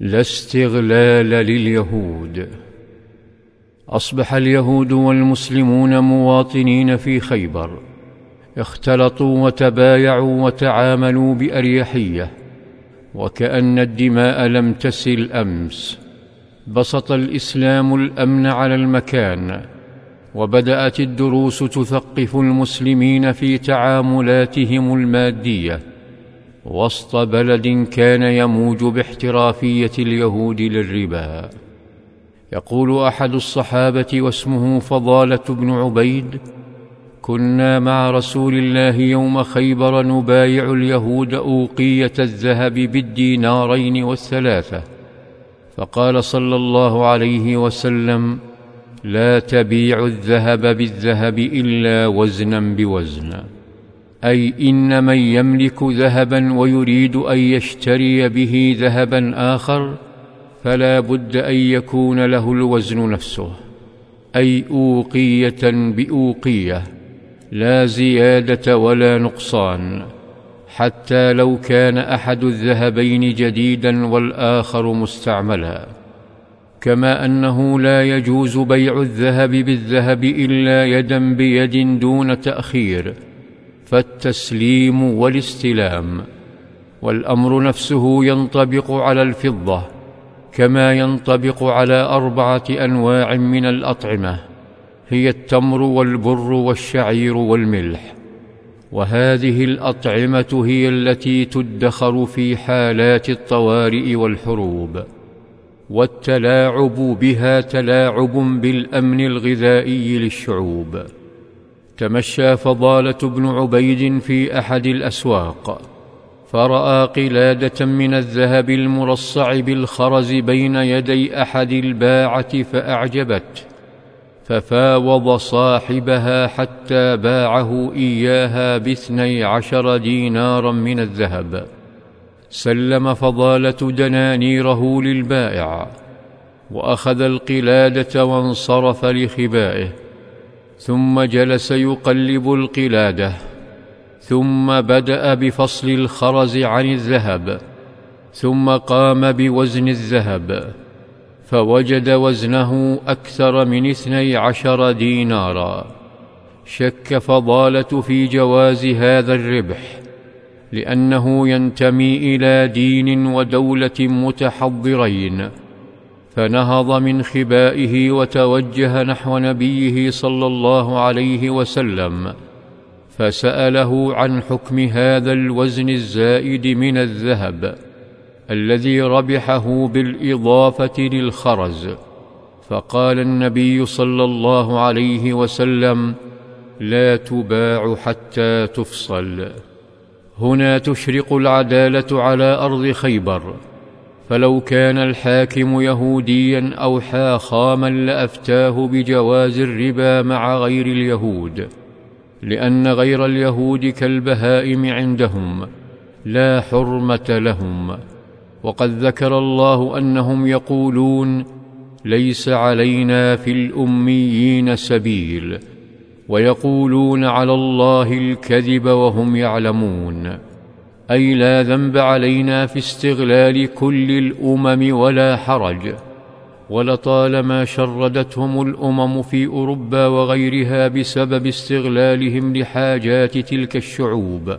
لا استغلال لليهود. أصبح اليهود والمسلمون مواطنين في خيبر. اختلطوا وتبايعوا وتعاملوا بأريحية وكأن الدماء لم تسل أمس. بسط الإسلام الأمن على المكان وبدأت الدروس تثقف المسلمين في تعاملاتهم المادية. وسط بلد كان يموج باحترافية اليهود للربا. يقول أحد الصحابة واسمه فضالة بن عبيد كنا مع رسول الله يوم خيبر نبايع اليهود أوقية الذهب بالدينارين والثلاثة. فقال صلى الله عليه وسلم لا تبيع الذهب بالذهب إلا وزنا بوزن. أي ان من يملك ذهبا ويريد أن يشتري به ذهبا آخر فلا بد أن يكون له الوزن نفسه. أي أوقية بأوقية لا زيادة ولا نقصان. حتى لو كان أحد الذهبين جديدا والآخر مستعملا. كما أنه لا يجوز بيع الذهب بالذهب إلا يدا بيد دون تأخير. فالتسليم والاستلام والأمر نفسه ينطبق على الفضة كما ينطبق على أربعة أنواع من الأطعمة هي التمر والبر والشعير والملح. وهذه الأطعمة هي التي تدخر في حالات الطوارئ والحروب والتلاعب بها تلاعب بالأمن الغذائي للشعوب. تمشى فضالة بن عبيد في أحد الأسواق فرأى قلادة من الذهب المرصع بالخرز بين يدي أحد الباعة فاعجبته ففاوض صاحبها حتى باعه إياها باثني عشر دينارا من الذهب. سلم فضالة دنانيره للبائع وأخذ القلادة وانصرف لخبائه. ثم جلس يقلب القلاده ثم بدأ بفصل الخرز عن الذهب ثم قام بوزن الذهب فوجد وزنه أكثر من اثني عشر دينارا. شك فضالة في جواز هذا الربح لأنه ينتمي إلى دين ودولة متحضرين. فنهض من خبائه وتوجه نحو نبيه صلى الله عليه وسلم فسأله عن حكم هذا الوزن الزائد من الذهب الذي ربحه بالإضافة للخرز. فقال النبي صلى الله عليه وسلم لا تباع حتى تفصل. هنا تشرق العدالة على أرض خيبر. فلو كان الحاكم يهوديا أو حاخاما لأفتاه بجواز الربا مع غير اليهود لأن غير اليهود كالبهائم عندهم لا حرمة لهم. وقد ذكر الله أنهم يقولون ليس علينا في الأميين سبيل ويقولون على الله الكذب وهم يعلمون. أي لا ذنب علينا في استغلال كل الأمم ولا حرج. ولطالما شردتهم الأمم في أوروبا وغيرها بسبب استغلالهم لحاجات تلك الشعوب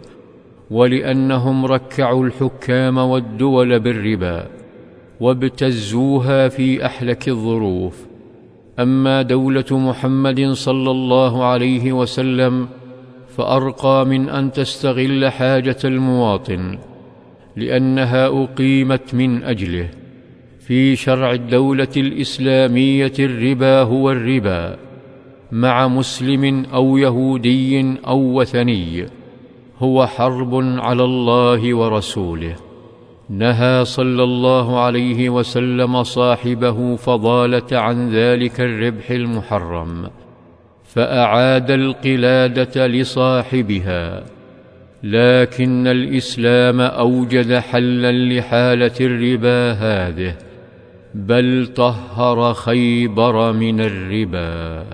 ولأنهم ركعوا الحكام والدول بالربا وابتزوها في أحلك الظروف. أما دولة محمد صلى الله عليه وسلم فأرقى من أن تستغل حاجة المواطن لأنها أقيمت من أجله في شرع الدولة الإسلامية الربا هو الربا مع مسلم أو يهودي أو وثني هو حرب على الله ورسوله. نهى صلى الله عليه وسلم صاحبه فضالة عن ذلك الربح المحرم. فأعاد القلادة لصاحبها لكن الإسلام أوجد حلا لحالة الربا هذه بل طهر خيبر من الربا.